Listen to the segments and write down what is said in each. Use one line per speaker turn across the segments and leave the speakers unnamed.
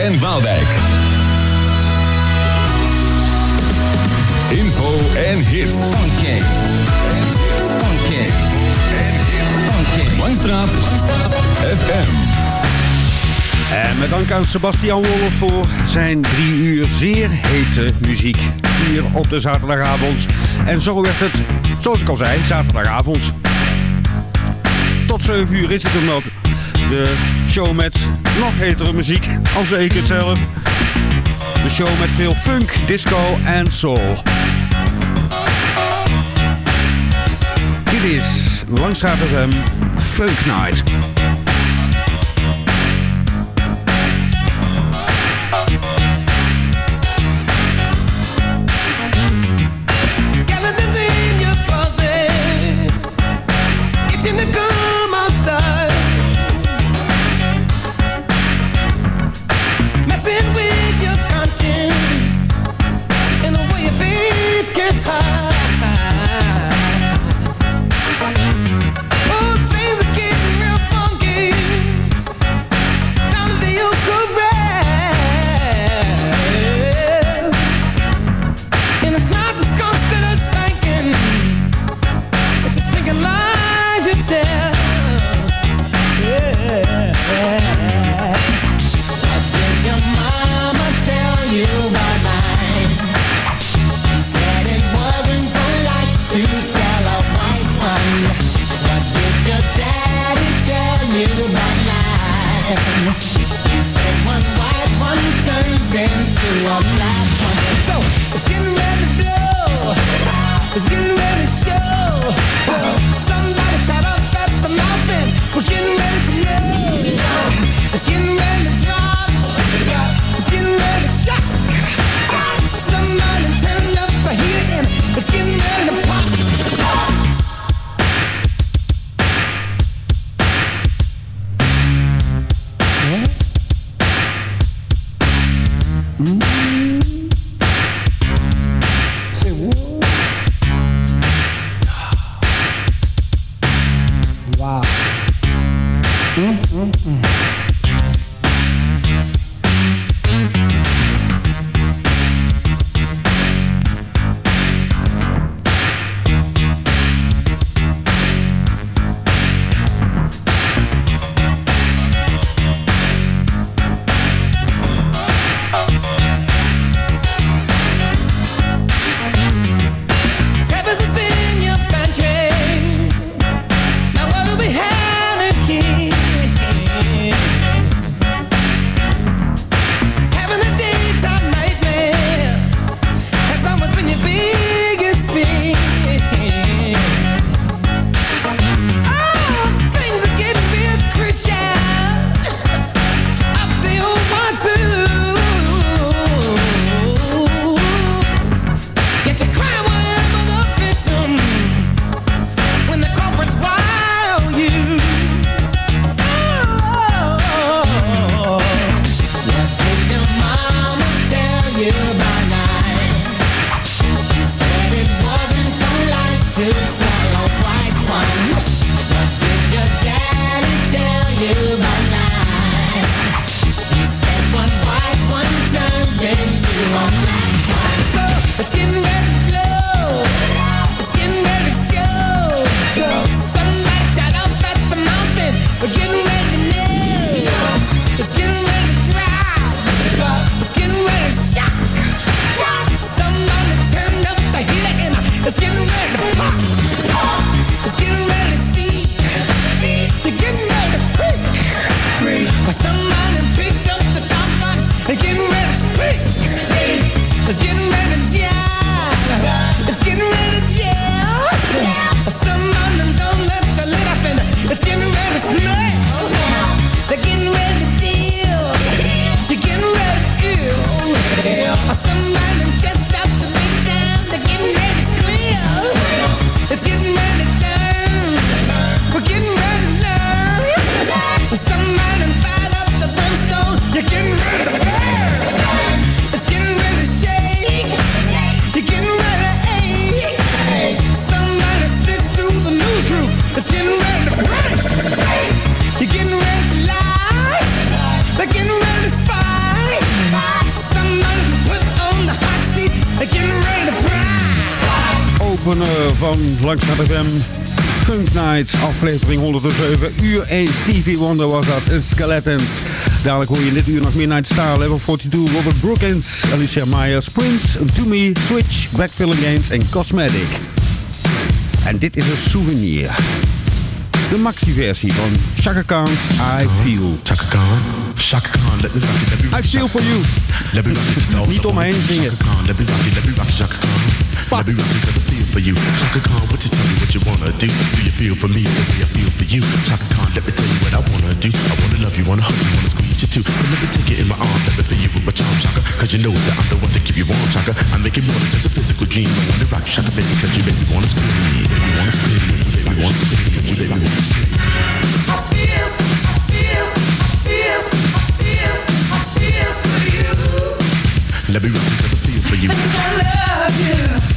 En Waalwijk. Info en hits.
Funky. Funky. Funky.
Langstraat. FM.
En met dank aan Sebastian Wolf voor zijn drie uur zeer hete muziek hier op de zaterdagavond. En zo werd het, zoals ik al zei, zaterdagavond. Tot 7 uur is het hem nog. De show met nog hetere muziek, al ik het zelf. De show met veel funk, disco en soul. Dit is Langstraat Funk Night.
Van Langstraat FM. Funk Night, aflevering 107. Uur 1, Stevie Wonder was dat, Skeletons. Dadelijk hoor je in dit uur nog meer Night Star, Level 42, Robert Brookins, Alicia Myers, Prince, To Me, Switch, Backfilling Games en Cosmetic. En dit is een souvenir. De maxi-versie van Chaka Khan's I Feel.
Chaka Khan, Chaka Khan, let me rock it, let me rock
I feel for you. Niet
I
om me
wanna
heen
do,
zingen.
Let me rock it, let me rock it, Chaka Khan. Let me rock it, 'cause I feel for you. Chaka Khan, what you tell me what you wanna do? Do you feel for me the way I feel for you? Chaka Khan, let me tell you what I wanna do. I wanna love you, wanna hug you, wanna squeeze you too. But let me take it in my arms, let me feel you with my charm, Chaka. Cause you know that I'm the one to keep you warm, Chaka. I make it more than just a physical dream. I wanna rock you, Chaka, baby, cause you make me wanna scream. Me wanna scream, make me wanna scream, cause you me wanna scream. Let me rock it, cause I feel for you. Let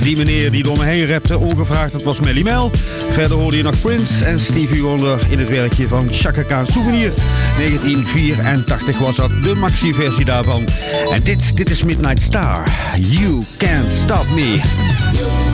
Die meneer die door me heen repte, ongevraagd, dat was Melly Mel. Verder hoorde je nog Prince en Stevie Wonder in het werkje van Chaka Khan Souvenir. 1984 was dat, de maxi-versie daarvan. En dit, dit is Midnight Star. You can't stop me.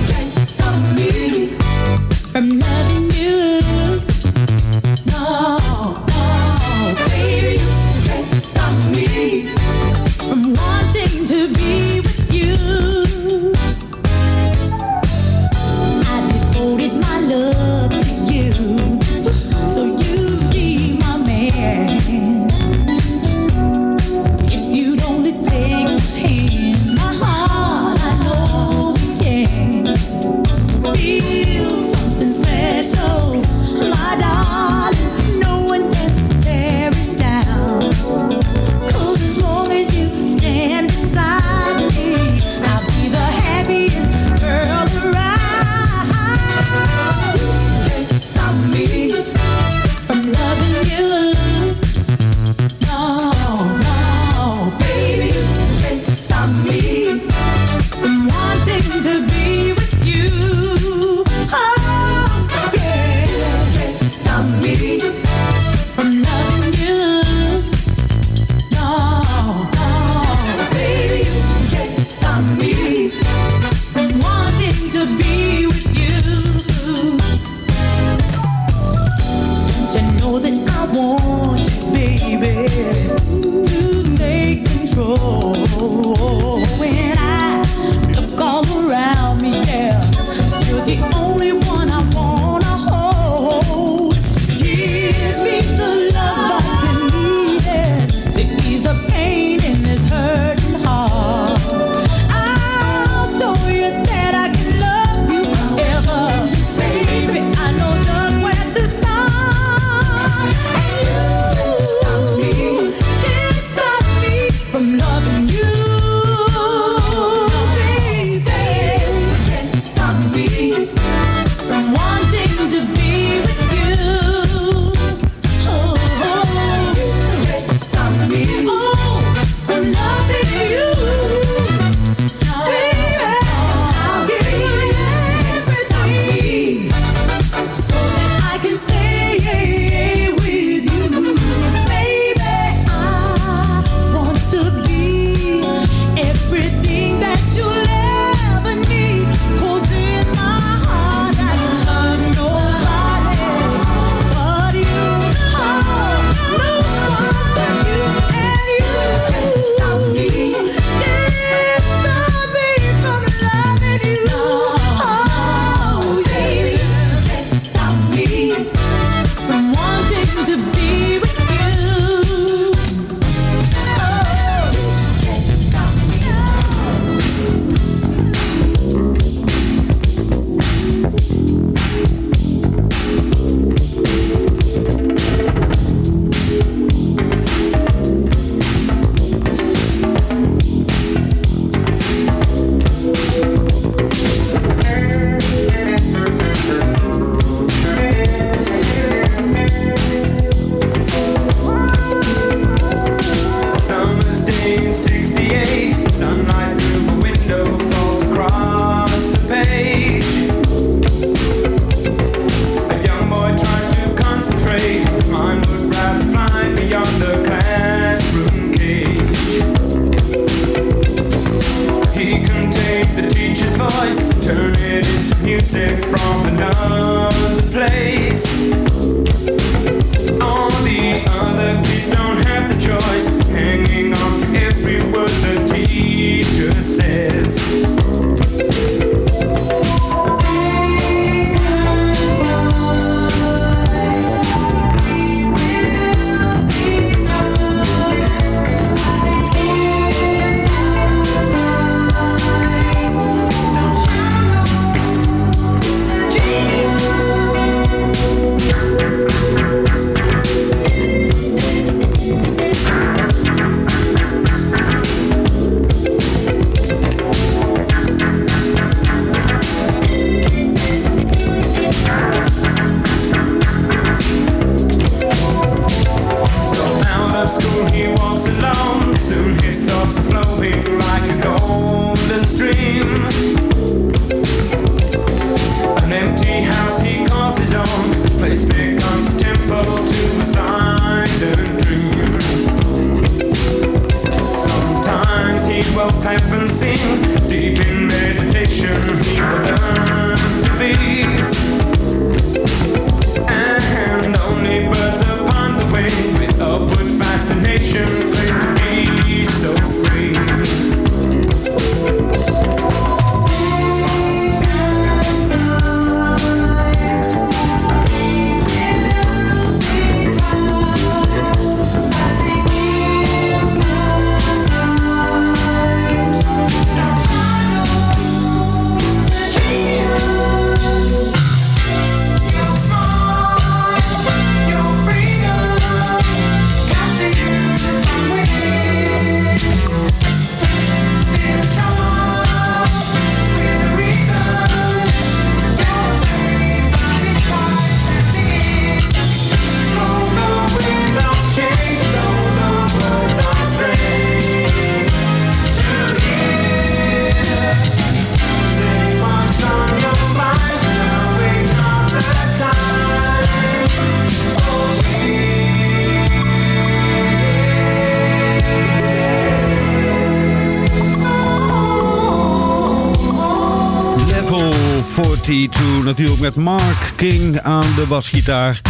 Met Mark King aan de basgitaar.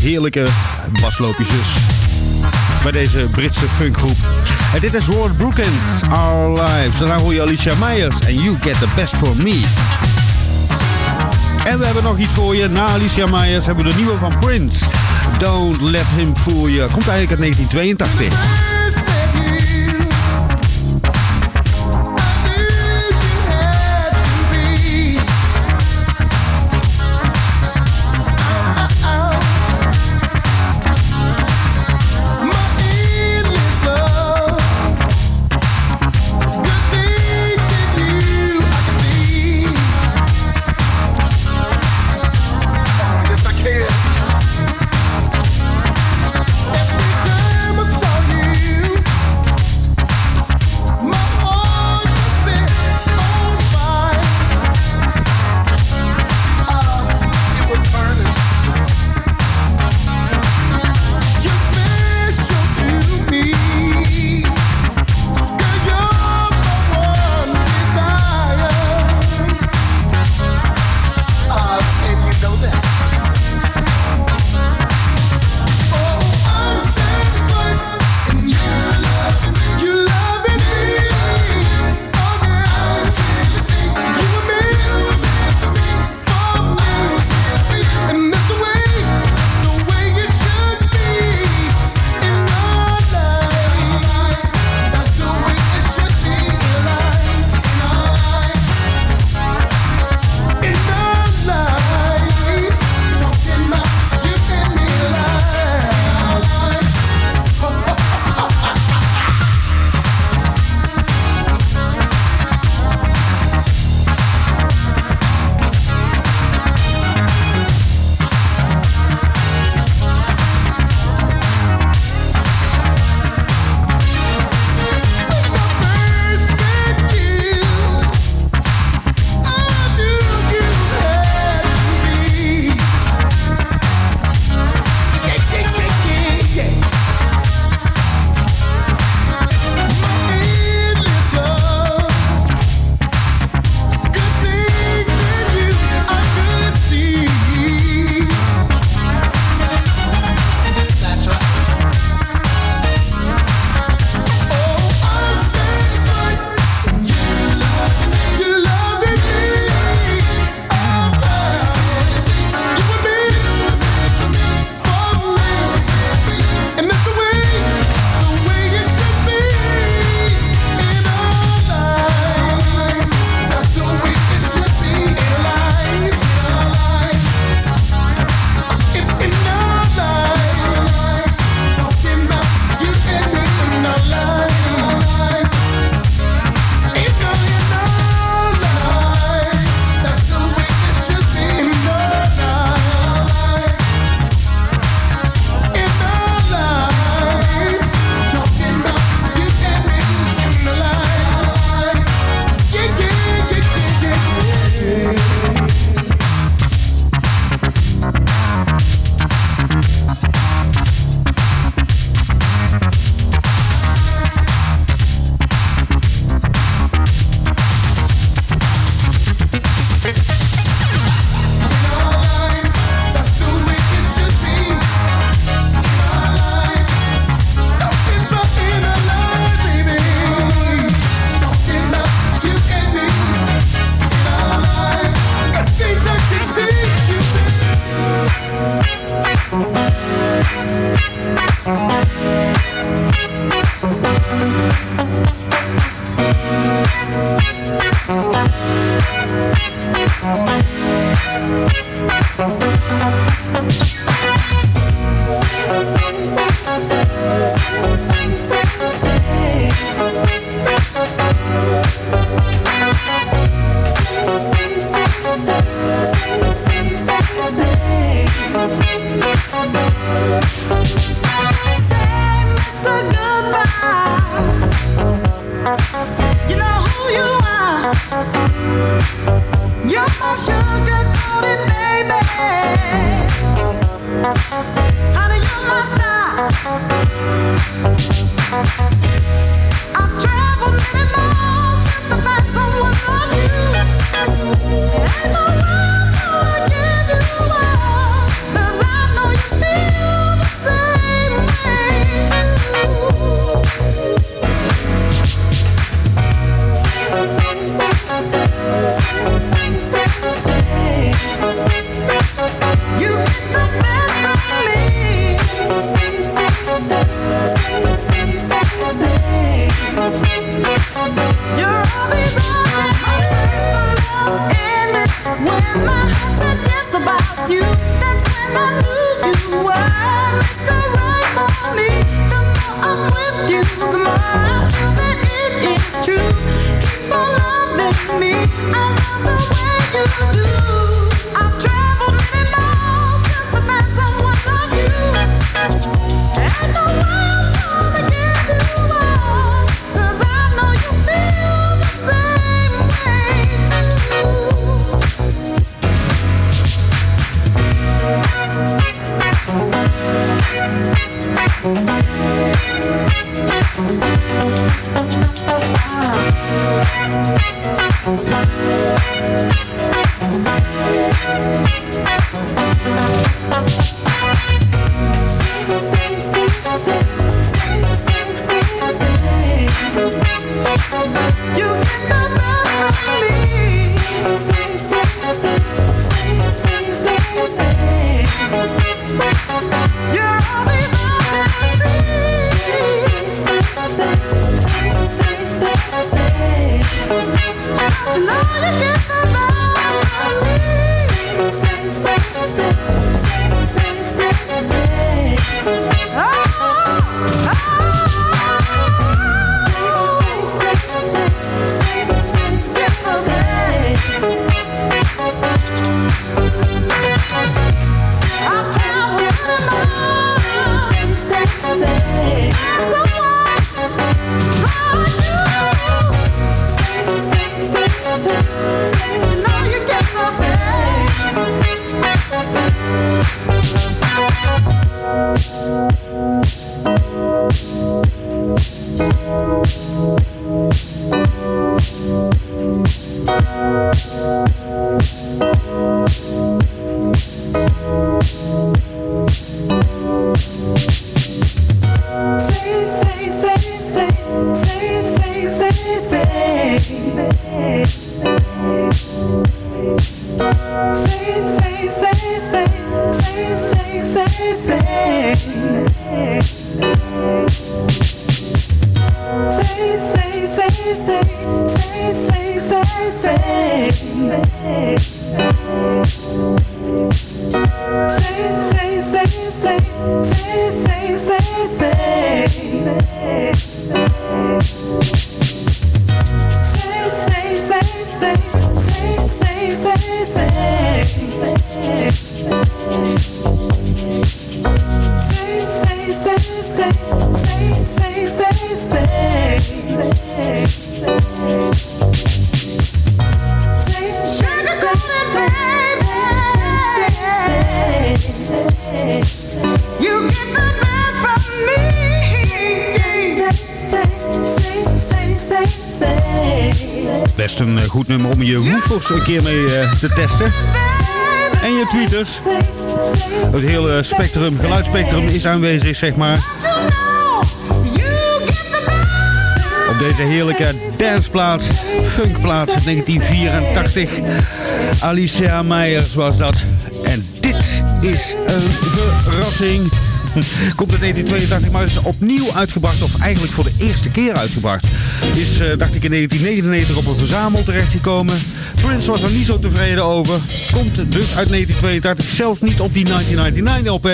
Heerlijke basloopjes dus. Bij deze Britse funkgroep. En dit is Lord Brookins, Our Lives. En daar hoor je Alicia Myers en You Get The Best For Me. En we hebben nog iets voor je. Na Alicia Myers hebben we de nieuwe van Prince. Don't Let Him Fool You. Komt eigenlijk uit 1982. Best te testen. En je tweeters. Het hele spectrum, geluidsspectrum is aanwezig, zeg maar. Op deze heerlijke danceplaat, funkplaat 1984. Alicia Meijers was dat. En dit is een verrassing. Komt uit 1982, maar is opnieuw uitgebracht, of eigenlijk voor de eerste keer uitgebracht. Is, eh, dacht ik, in 1999 op een verzamel terechtgekomen. Prince was er niet zo tevreden over. Komt dus uit 1982, zelfs niet op die 1999 LP.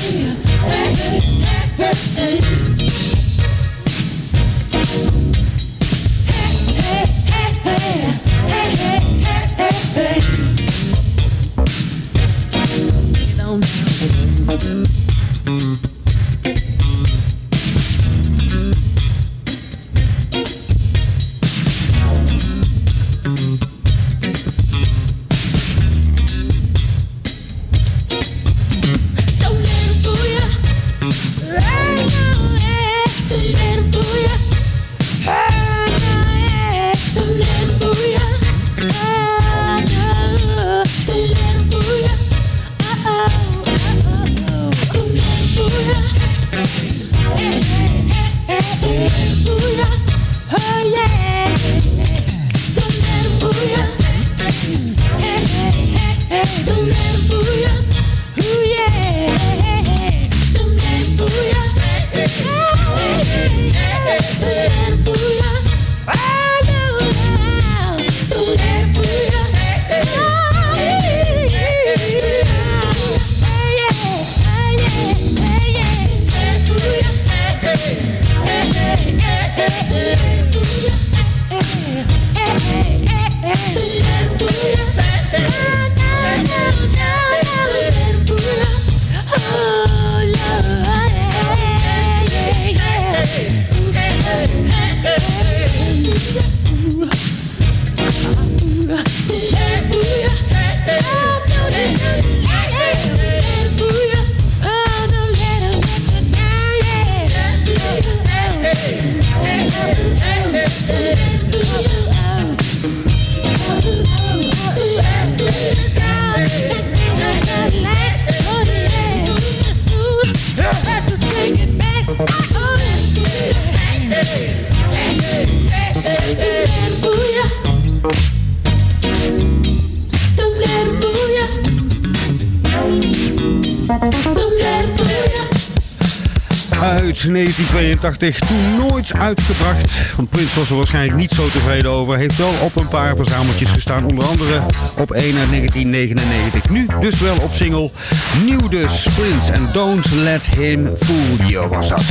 hey, hey,
hey, hey. toen nooit uitgebracht. Want Prins was er waarschijnlijk niet zo tevreden over. Heeft wel op een paar verzameltjes gestaan. Onder andere op 1 uit 1999. Nu dus wel op single. Nieuw dus, Prins. En Don't Let Him Fool You was dat.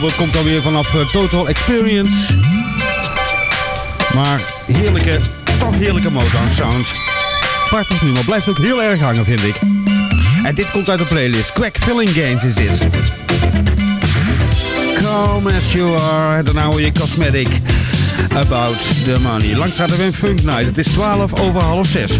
bijvoorbeeld komt alweer vanaf eh, Total Experience. Maar heerlijke, toch heerlijke Motown sound. nu maar blijft ook heel erg hangen vind ik. En dit komt uit de playlist. Quack Filling Games is dit. Come as you are. dan hou je Cosmetic. About the money. Langs gaat er weer Funk Night. Het is 12 over half 6.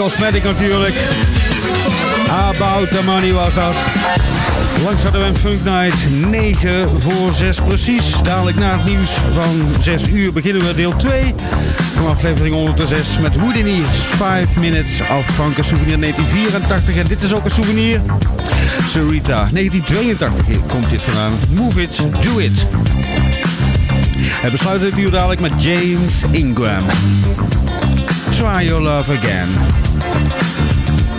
Cosmetic natuurlijk. About the money was dat. Langs hadden we een Funk Night 9 voor 6 precies. Dadelijk na het nieuws van 6 uur beginnen we deel 2 van aflevering 106 met Houdini. 5 Minutes een souvenir 1984. En dit is ook een souvenir. Sarita, 1982 Hier komt dit vandaan. Move it, do it. We besluiten het uur dadelijk met James Ingram. Try your love again.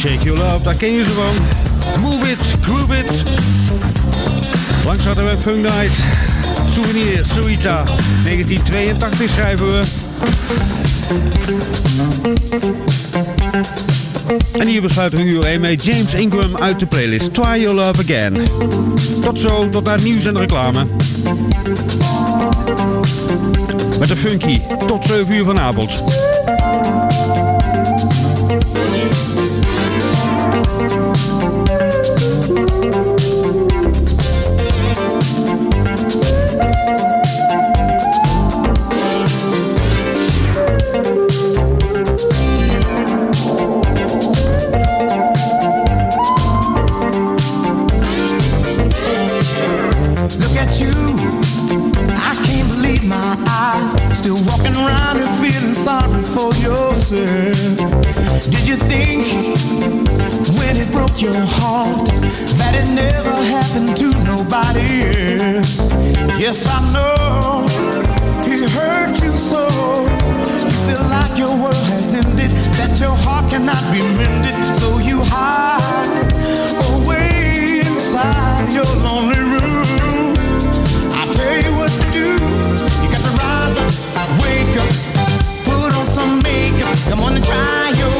Shake Your Love, daar ken je ze van. Move It, Groove It. Langs hadden we Funk Night. Souvenir, Suita. 1982 schrijven we. En hier besluiten we uur 1 met James Ingram uit de playlist Try Your Love Again. Tot zo, tot naar nieuws en reclame. Met de funky, tot 7 uur vanavond.
Your heart that it never happened to nobody else? Yes, I know it hurt you so. You feel like your world has ended, that your heart cannot be mended. So you hide away inside your lonely room. I tell you what to do. You got to rise up, wake up, put on some makeup. Come on and try your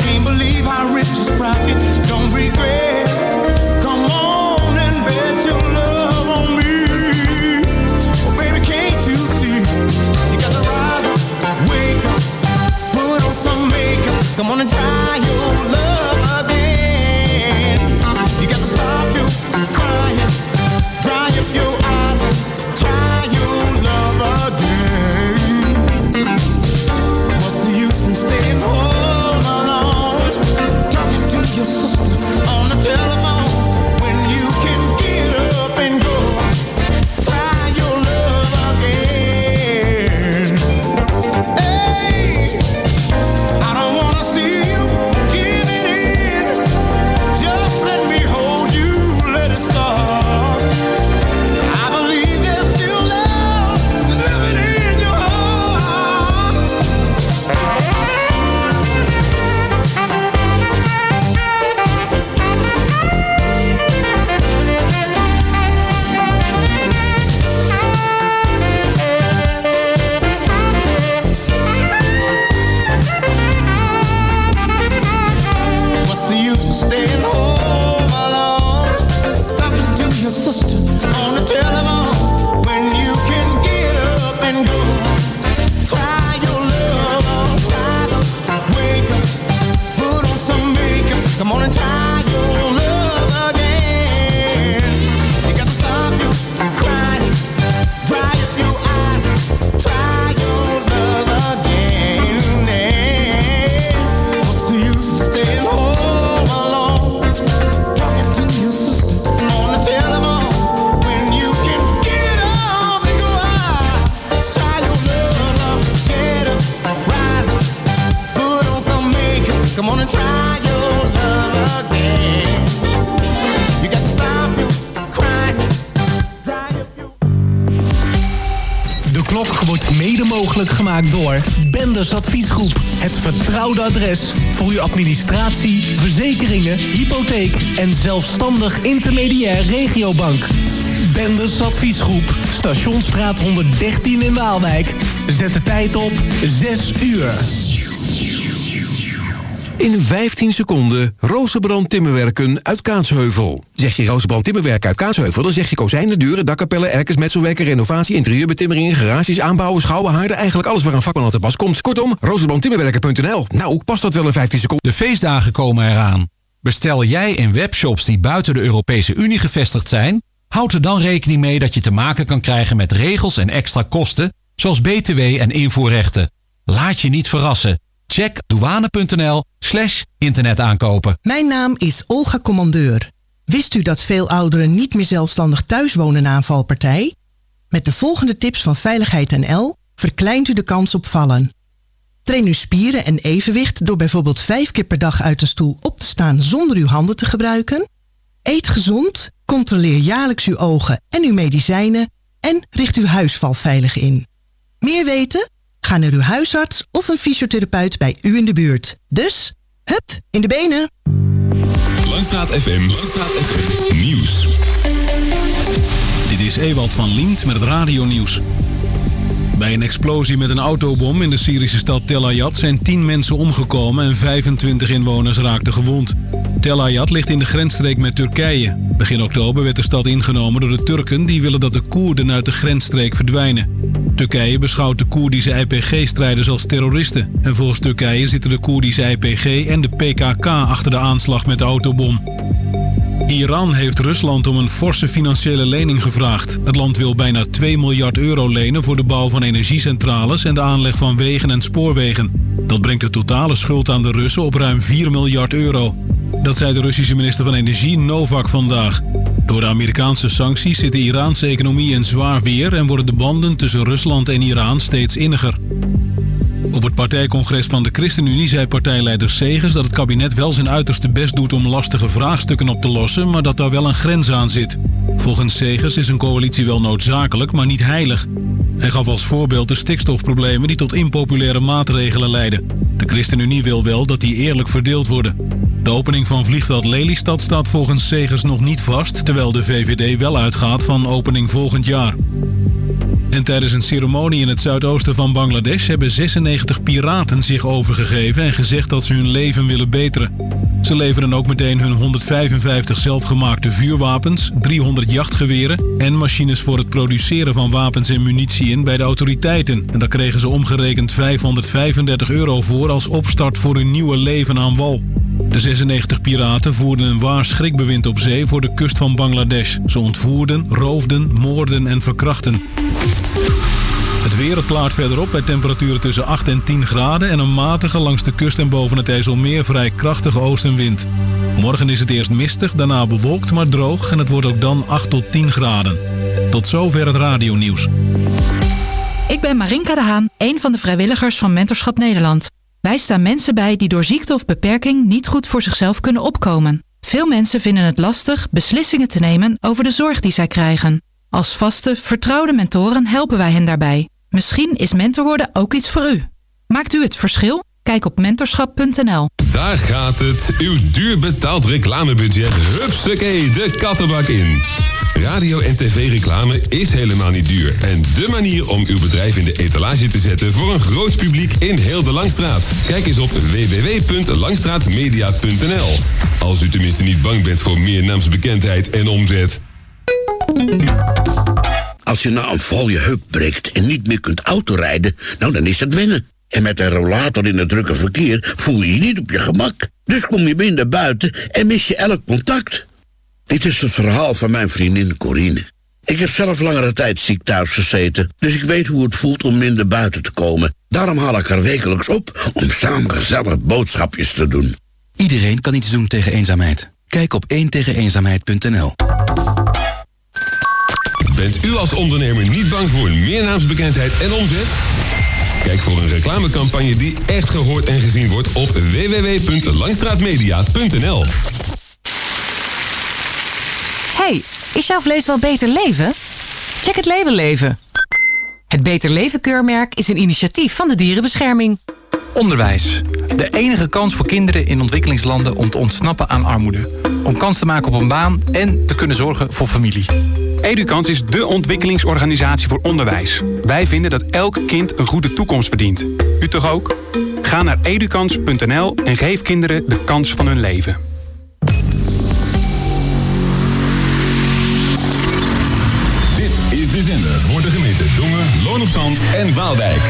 scream vertrouwde adres voor uw administratie, verzekeringen, hypotheek en zelfstandig intermediair regiobank. Benders Adviesgroep, Stationsstraat 113 in Waalwijk. Zet de tijd op 6 uur.
In 15 seconden Rozenbrand Timmerwerken uit Kaatsheuvel. Zeg je Rozenbrand Timmerwerken uit Kaatsheuvel... dan zeg je kozijnen, deuren, dakkapellen, erkers, metselwerken... renovatie, interieurbetimmeringen, garages, aanbouwen, schouwen, haarden... eigenlijk alles waar een vakman aan te pas komt. Kortom, rozenbrandtimmerwerken.nl. Nou, past dat wel in 15 seconden?
De feestdagen komen eraan. Bestel jij in webshops die buiten de Europese Unie gevestigd zijn? Houd er dan rekening mee dat je te maken kan krijgen met regels en extra kosten... zoals btw en invoerrechten. Laat je niet verrassen. Check douane.nl slash internetaankopen.
Mijn naam is Olga Commandeur. Wist u dat veel ouderen niet meer zelfstandig thuis wonen na een valpartij? Met de volgende tips van Veiligheid NL verkleint u de kans op vallen. Train uw spieren en evenwicht door bijvoorbeeld vijf keer per dag uit de stoel op te staan zonder uw handen te gebruiken. Eet gezond, controleer jaarlijks uw ogen en uw medicijnen en richt uw huisval veilig in. Meer weten? Ga naar uw huisarts of een fysiotherapeut bij u in de buurt. Dus, hup, in de benen!
Langstraat FM. Langstraat FM. Nieuws.
Dit is Ewald van Lient met het radionieuws. Bij een explosie met een autobom in de Syrische stad Tel Ayad zijn 10 mensen omgekomen en 25 inwoners raakten gewond. Tel Ayad ligt in de grensstreek met Turkije. Begin oktober werd de stad ingenomen door de Turken die willen dat de Koerden uit de grensstreek verdwijnen. Turkije beschouwt de Koerdische IPG-strijders als terroristen. En volgens Turkije zitten de Koerdische IPG en de PKK achter de aanslag met de autobom. Iran heeft Rusland om een forse financiële lening gevraagd. Het land wil bijna 2 miljard euro lenen voor de bouw van energiecentrales en de aanleg van wegen en spoorwegen. Dat brengt de totale schuld aan de Russen op ruim 4 miljard euro. Dat zei de Russische minister van Energie Novak vandaag. Door de Amerikaanse sancties zit de Iraanse economie in zwaar weer en worden de banden tussen Rusland en Iran steeds inniger. Op het partijcongres van de ChristenUnie zei partijleider Segers dat het kabinet wel zijn uiterste best doet om lastige vraagstukken op te lossen, maar dat daar wel een grens aan zit. Volgens Segers is een coalitie wel noodzakelijk, maar niet heilig. Hij gaf als voorbeeld de stikstofproblemen die tot impopulaire maatregelen leiden. De ChristenUnie wil wel dat die eerlijk verdeeld worden. De opening van vliegveld Lelystad staat volgens Segers nog niet vast, terwijl de VVD wel uitgaat van opening volgend jaar. En tijdens een ceremonie in het zuidoosten van Bangladesh hebben 96 piraten zich overgegeven en gezegd dat ze hun leven willen beteren. Ze leveren ook meteen hun 155 zelfgemaakte vuurwapens, 300 jachtgeweren en machines voor het produceren van wapens en munitie in bij de autoriteiten. En daar kregen ze omgerekend 535 euro voor als opstart voor hun nieuwe leven aan wal. De 96 piraten voerden een waar schrikbewind op zee voor de kust van Bangladesh. Ze ontvoerden, roofden, moorden en verkrachten. Het weer het klaart verder op bij temperaturen tussen 8 en 10 graden... en een matige langs de kust en boven het IJsselmeer vrij krachtige oostenwind. Morgen is het eerst mistig, daarna bewolkt maar droog... en het wordt ook dan 8 tot 10 graden. Tot zover het radionieuws.
Ik ben Marinka de Haan, een van de vrijwilligers van Mentorschap Nederland. Wij staan mensen bij die door ziekte of beperking niet goed voor zichzelf kunnen opkomen. Veel mensen vinden het lastig beslissingen te nemen over de zorg die zij krijgen. Als vaste, vertrouwde mentoren helpen wij hen daarbij. Misschien is mentor worden ook iets voor u. Maakt u het verschil? Kijk op mentorschap.nl.
Daar gaat het. Uw duur betaald reclamebudget. Hupsakee, de kattenbak in. Radio en tv-reclame is helemaal niet duur. En de manier om uw bedrijf in de etalage te zetten voor een groot publiek in heel de Langstraat. Kijk eens op www.langstraatmedia.nl. Als u tenminste niet bang bent voor meer naamsbekendheid en omzet.
Als je nou een val je heup breekt en niet meer kunt autorijden, nou dan is het wennen. En met een rollator in het drukke verkeer voel je je niet op je gemak. Dus kom je minder buiten en mis je elk contact. Dit is het verhaal van mijn vriendin Corine. Ik heb zelf langere tijd ziek thuis gezeten, dus ik weet hoe het voelt om minder buiten te komen. Daarom haal ik haar wekelijks op om samen gezellig boodschapjes te doen.
Iedereen kan iets doen tegen eenzaamheid. Kijk op 1 eenzaamheid.nl.
Bent u als ondernemer niet bang voor meer naamsbekendheid en omzet? Kijk voor een reclamecampagne die echt gehoord en gezien wordt op www.langstraatmedia.nl.
Hey, is jouw vlees wel beter leven? Check het label leven. Het Beter Leven keurmerk is een initiatief van de Dierenbescherming.
Onderwijs. De enige kans voor kinderen in ontwikkelingslanden om te ontsnappen aan armoede. Om kans te maken op een baan en te kunnen zorgen voor familie.
Edukans is dé ontwikkelingsorganisatie voor onderwijs. Wij vinden dat elk kind een goede toekomst verdient. U toch ook? Ga naar edukans.nl en geef kinderen de kans van hun leven.
Dit is de zender voor de gemeente Dongen, Loon op Zand en Waalwijk.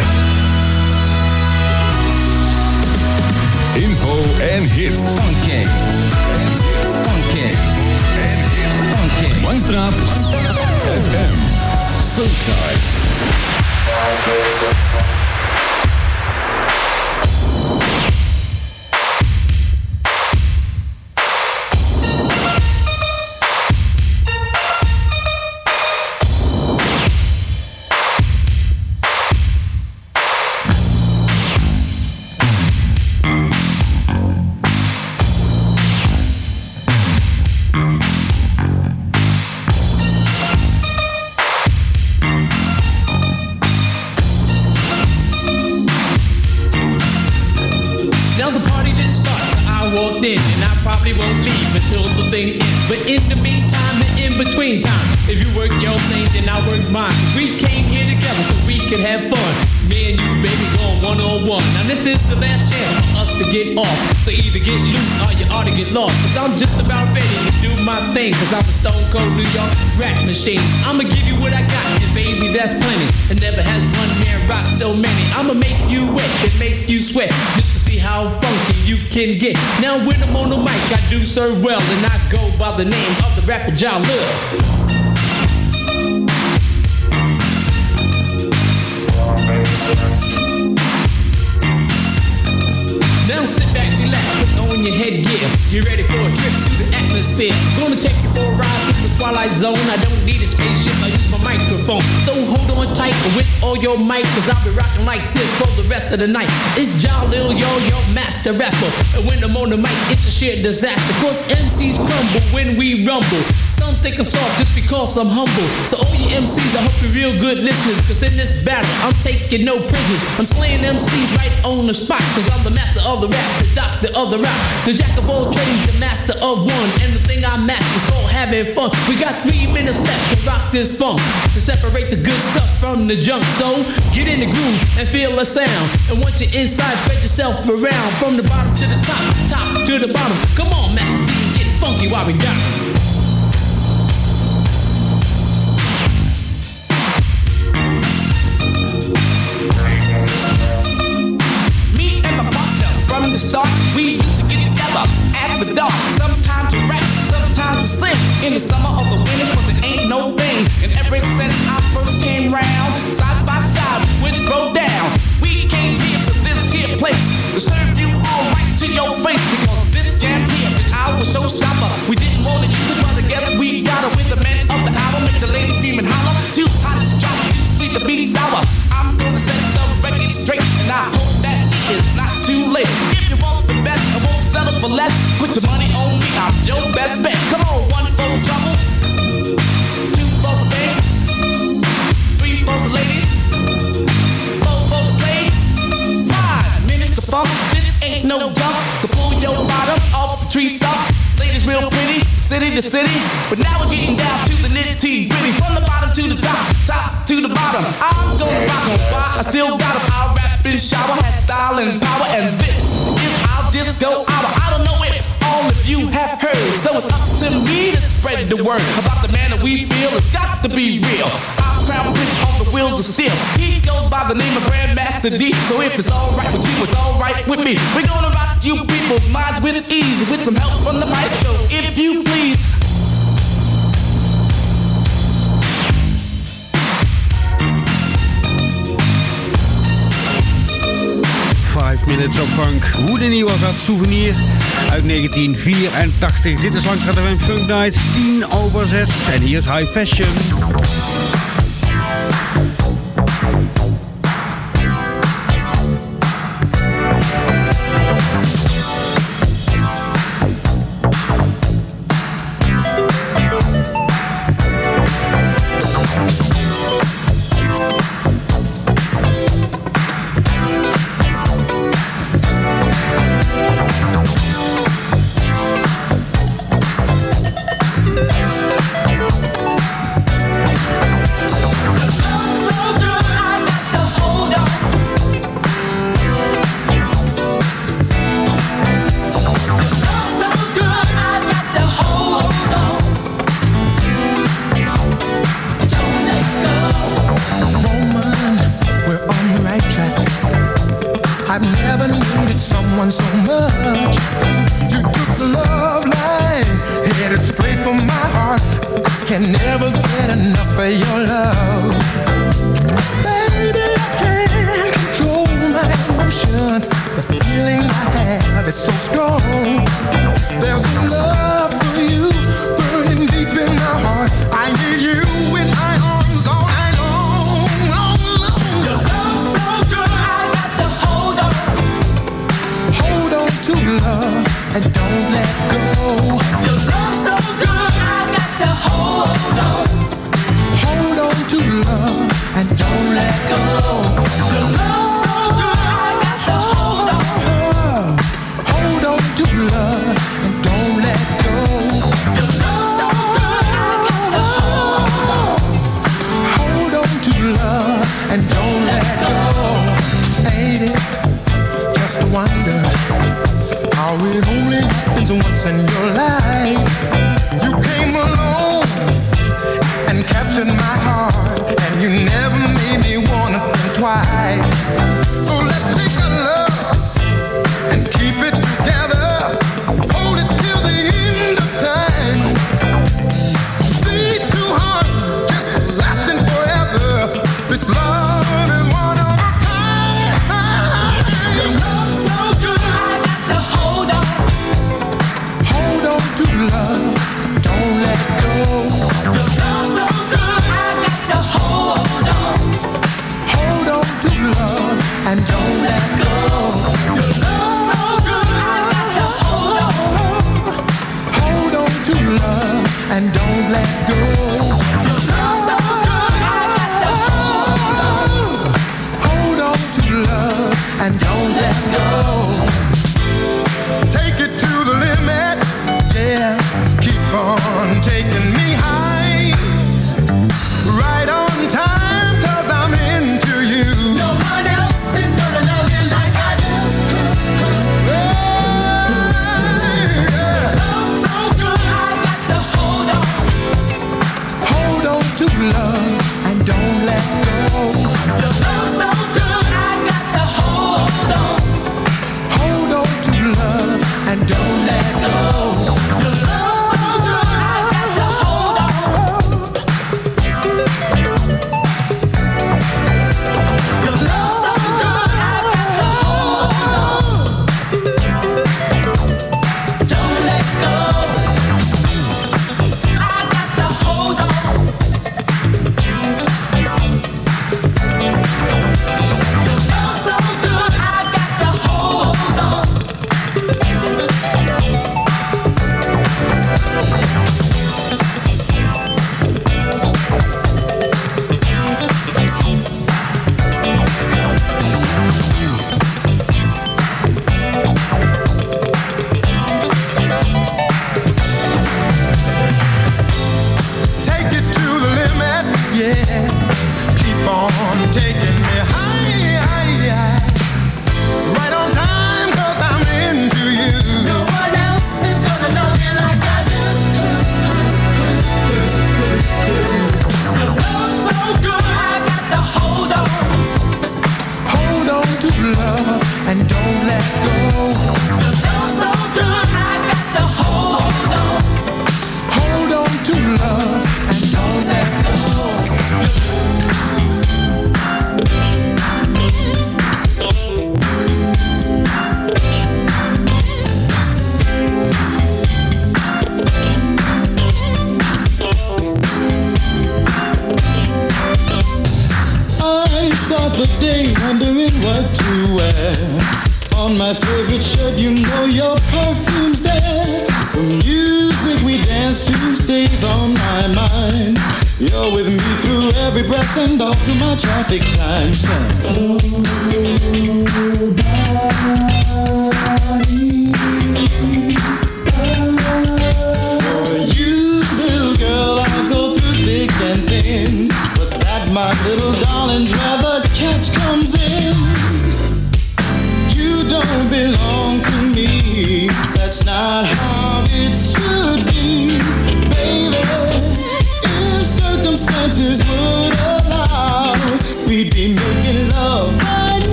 Info en hits.
Funky. Funky. Funky.
Langstraat. FM.
Funkhuis.
Cause I'm a stone cold New York rap machine. I'ma give you what I got, and baby, that's plenty. And never has one man rock so many. I'ma make you wet and make you sweat. Just to see how funky you can get. Now when I'm on the mic, I do serve well. And I go by the name of the rapper Ja. Now sit back, relax, your headgear. Get ready for a trip through the atmosphere. Gonna take you for a ride through the twilight zone. I don't need a spaceship, I use my microphone. So hold on tight with all your might, cause I'll be rocking like this for the rest of the night. It's Ja Lil Yo, your master rapper. And when I'm on the mic, it's a sheer disaster. Cause MCs crumble when we rumble. Some think I'm soft just because I'm humble. So all you MCs, I hope you're real good listeners. Cause in this battle, I'm taking no prisoners. I'm slaying MCs right on the spot. Cause I'm the master of the rap, the doctor of the rap. The jack of all trades, the master of one. And the thing I master is called having fun. We got three minutes left to rock this funk. To separate the good stuff from the junk. So get in the groove and feel the sound. And once you're inside, spread yourself around. From the bottom to the top, top to the bottom. Come on, Master D, get funky while we got it.
Start, we used to get together at the dark. Sometimes to rap, sometimes to sing. In the summer or the winter, cause it ain't no thing. And ever since I first came round, side by side, we would throw down. We came here to this here place to serve you all right to your face. Because this jam here is our showstopper. We didn't want to but I guess we got it with the man of the hour. Make the ladies scream and holler. Too hot to drop, too sweet to be sour. For less. Put your money on me, I'm your best bet. Come on, one for the trouble, two for the bass, three for the ladies, four for the play. Five minutes of funk, this ain't no jump. So pull your bottom off the tree stump. Ladies real pretty, city to city. But now we're getting down to the nitty gritty. From the bottom to the top, top to the bottom. I'm gonna rock 'em, why? I still got 'em. I'll rap and shower, has style and power. And this is our disco hour. To spread the word about the man that we feel. It's got to be real. Our crown prince on the wheels of steel. He goes by the name of Grandmaster D. So if it's alright with you, it's alright with me. We're gonna rock you people's minds with ease. With some help from the maestro, if you please.
Five Minutes of Funk. Houdini was dat souvenir uit 1984. Dit is de Funk Night, 10 over 6. En hier is High Fashion.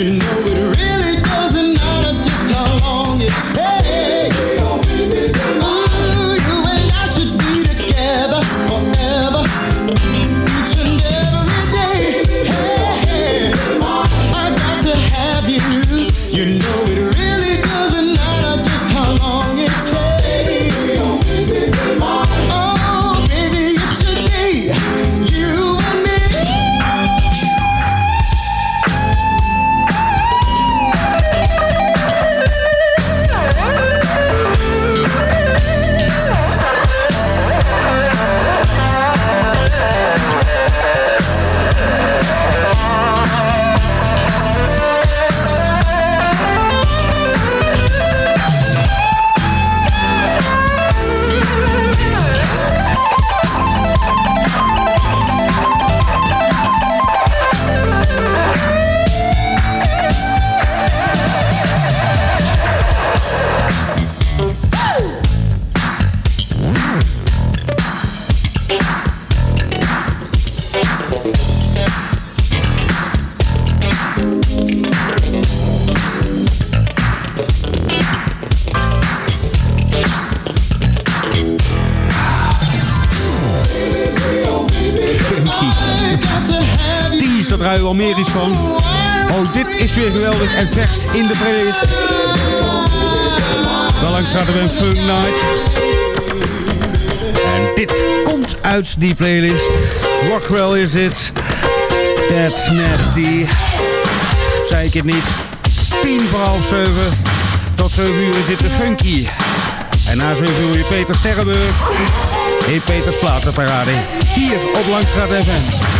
you
know
Die
playlist. Rockwell is it. That's nasty. Zei ik het niet. Tien voor half zeven. Tot zeven uur is het de funky. En na zeven uur je Peter Sterrenburg. In Peters Platenparade. Hier op Langstraat FM.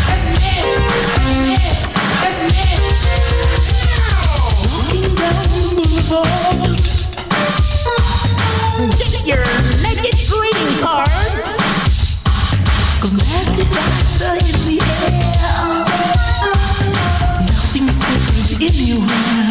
Nothing's taking you
anywhere.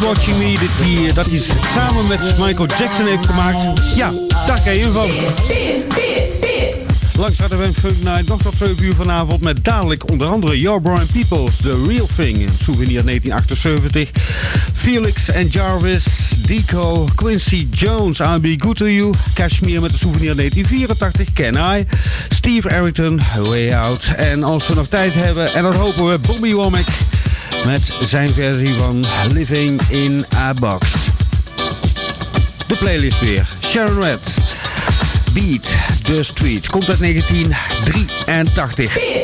Watching Me, die, dat hij samen met Michael Jackson heeft gemaakt. Ja, daar ken je hem van. Langs gaat de Funk Night nog tot 7 uur vanavond met dadelijk onder andere Your Brian Peoples, The Real Thing, een souvenir 1978. Felix and Jarvis, Deco, Quincy Jones, I'll Be Good To You, Kashmir met de souvenir 1984, Can I, Steve Arrington, Way Out. En als we nog tijd hebben, en dat hopen we, Bobby Womack met zijn versie van Living in a Box. De playlist weer. Sharon Red. Beat the Streets. Komt uit 1983.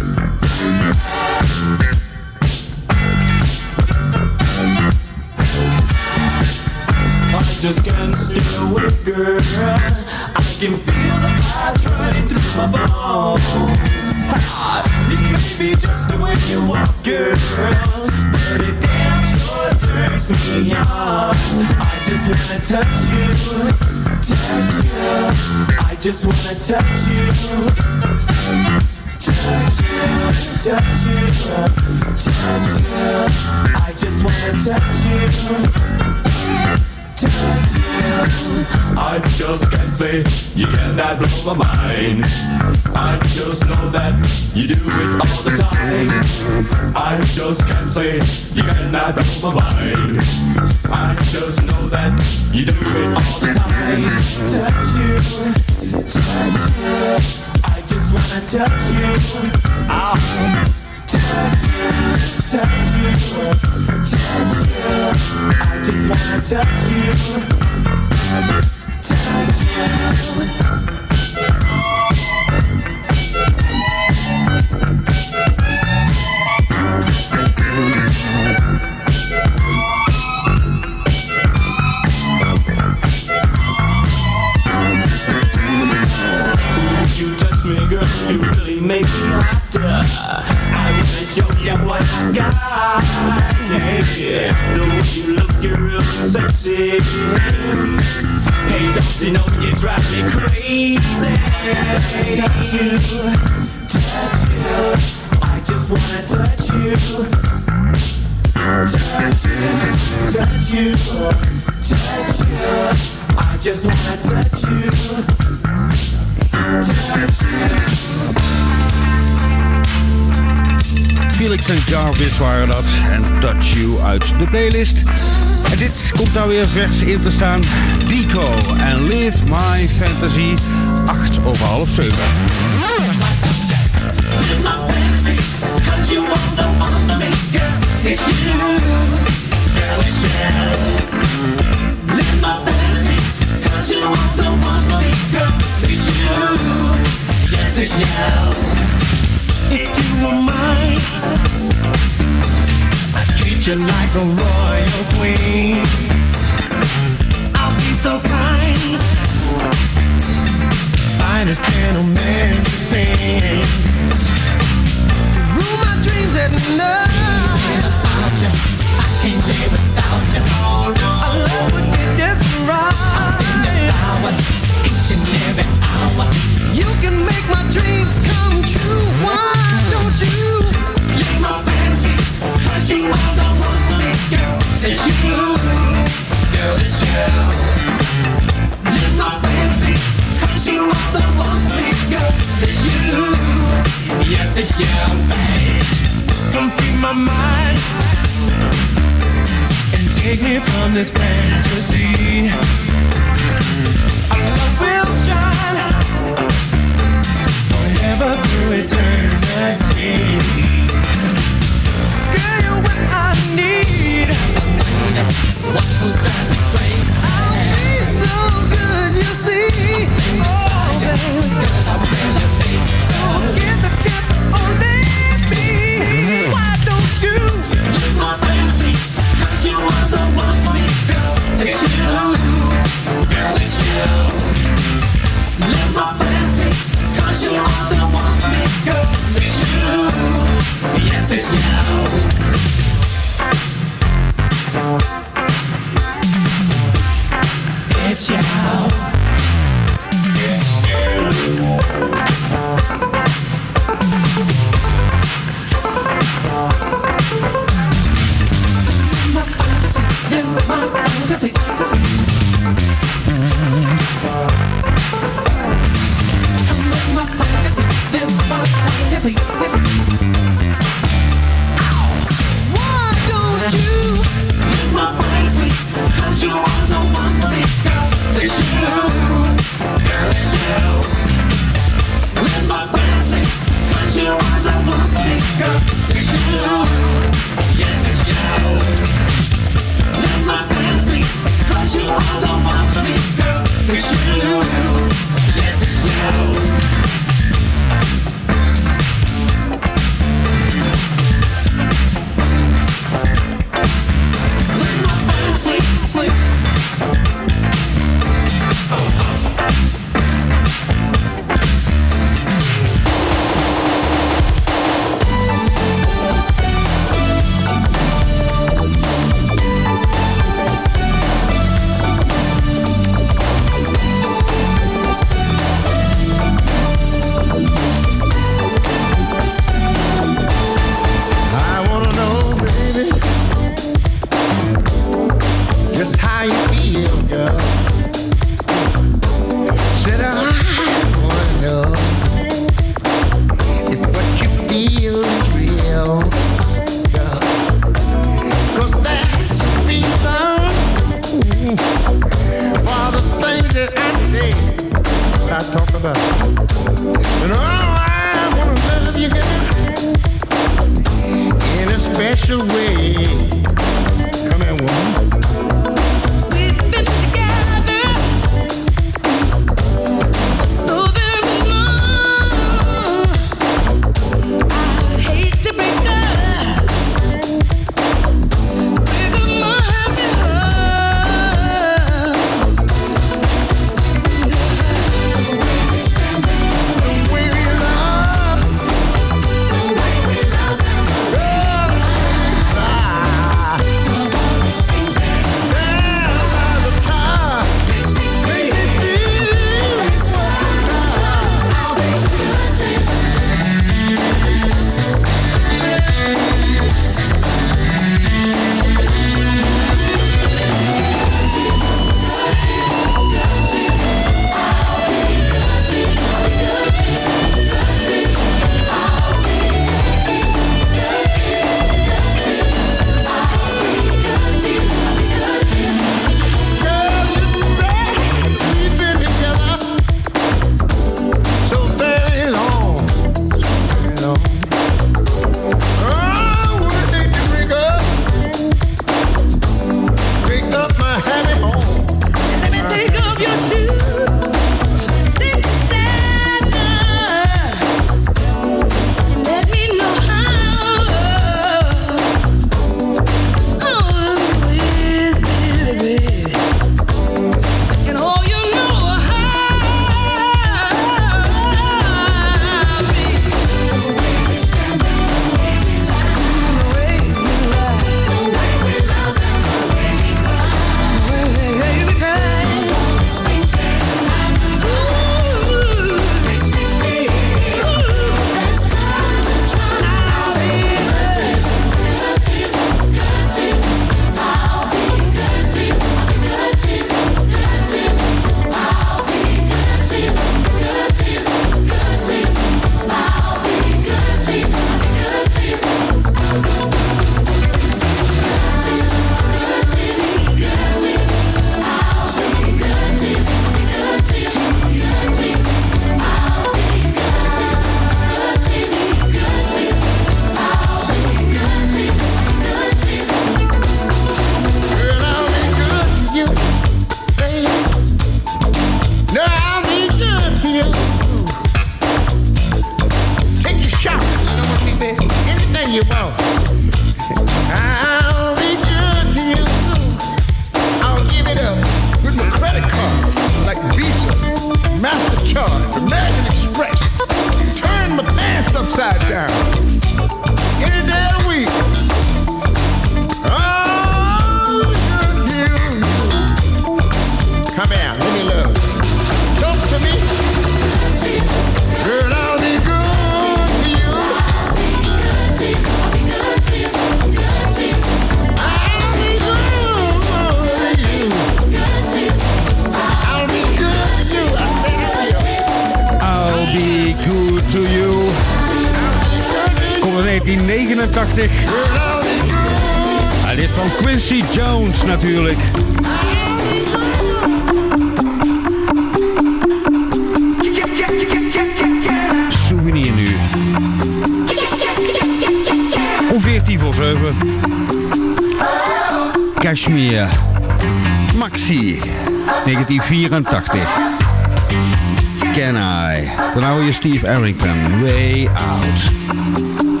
Can
I?
Dan hou je Steve Arrington. Way out.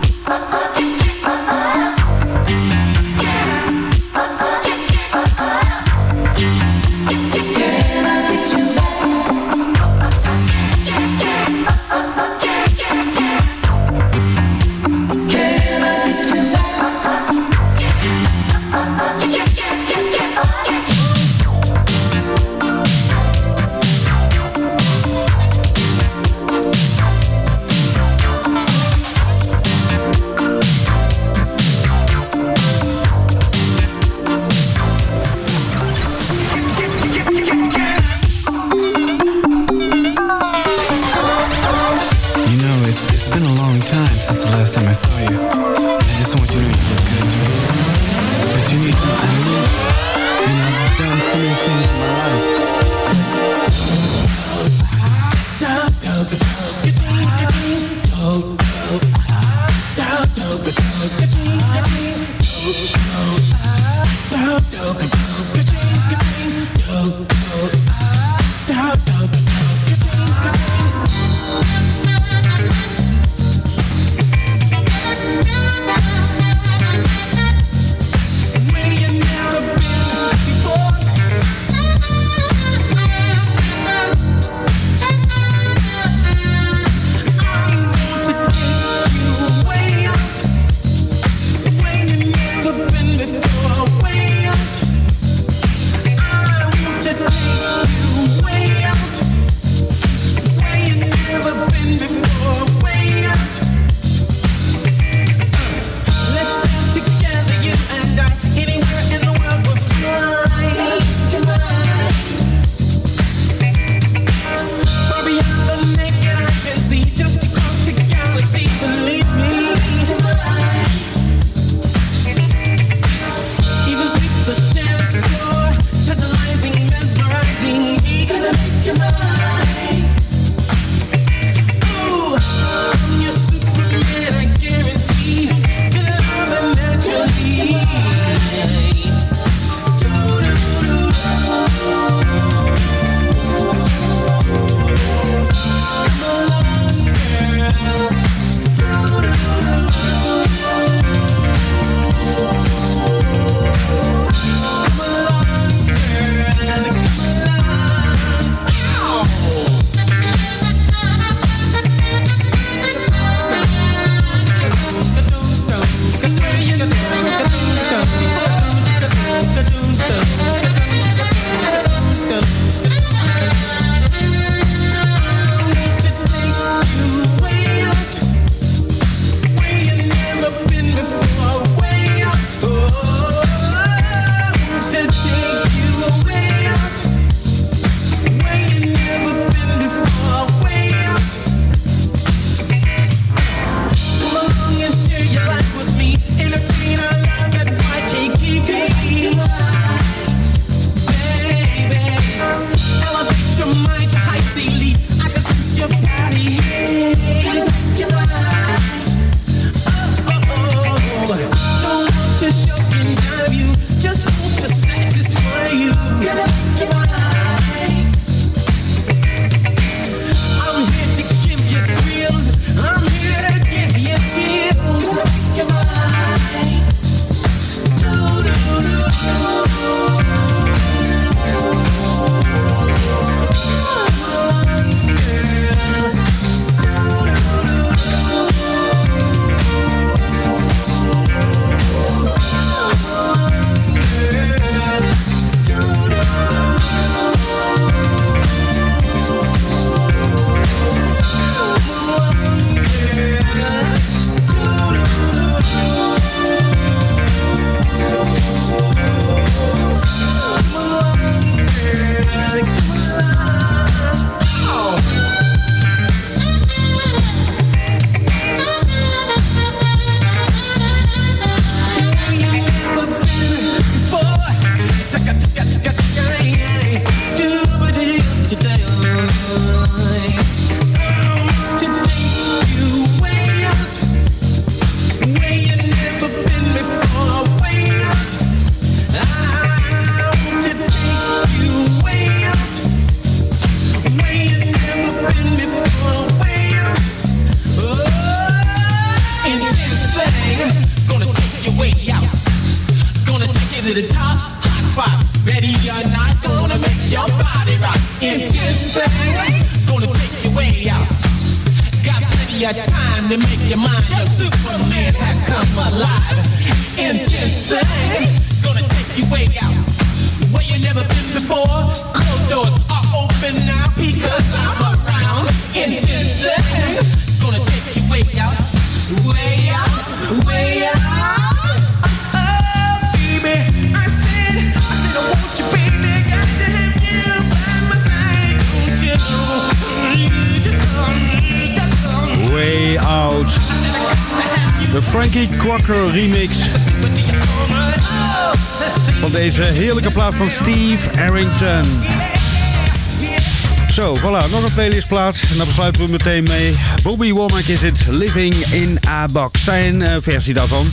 En daar besluiten we meteen mee. Bobby Womack is het Living in a Box. Zijn eh, versie daarvan.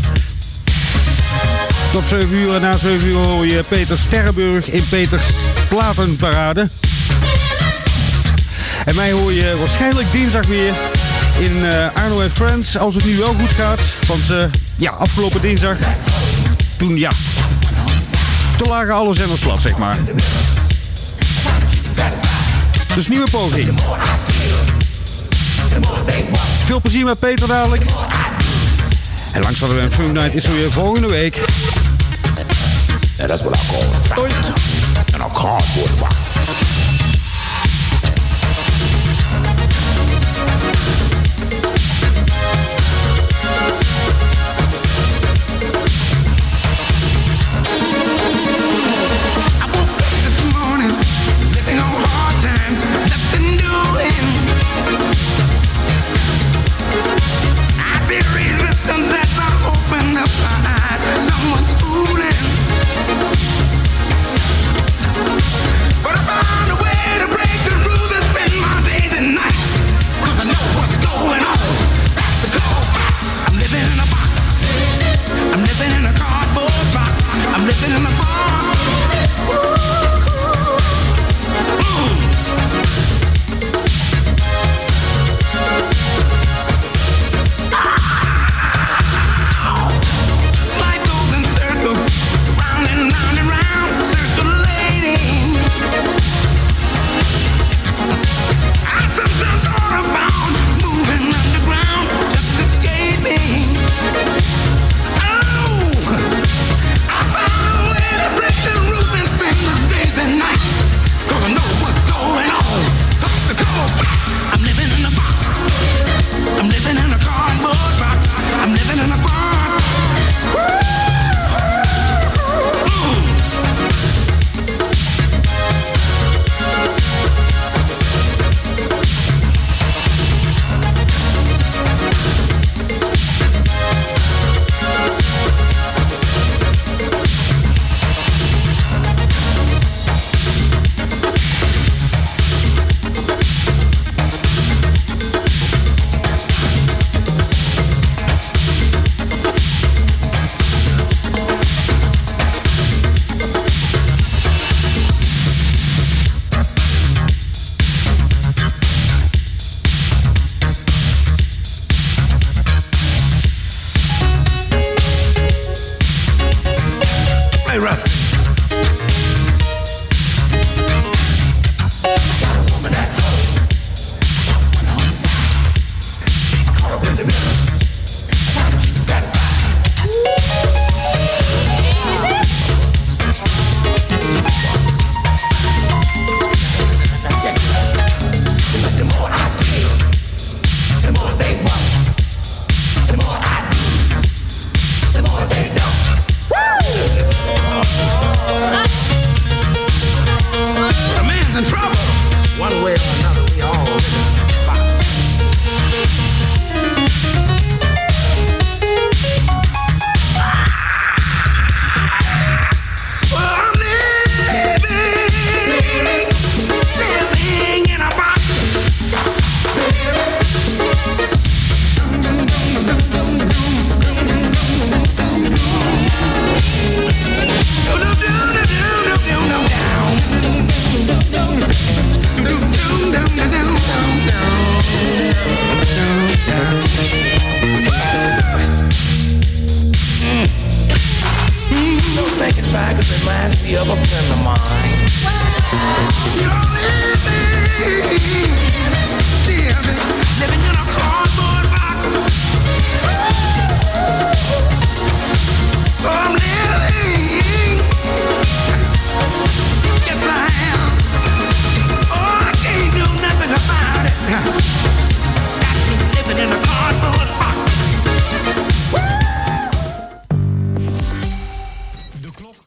Tot 7 uur en na 7 uur hoor je Peter Sterrenburg in Peters Platenparade. En mij hoor je waarschijnlijk dinsdag weer in uh, Arno and Friends. Als het nu wel goed gaat. Want eh, ja, afgelopen dinsdag. Toen ja. Toen lagen en ons plat, zeg maar. Dus nieuwe poging. Veel plezier met Peter dadelijk. En langs hadden we een Fun Night is er weer volgende week.
Yeah, that's what I call En And
I cardboard.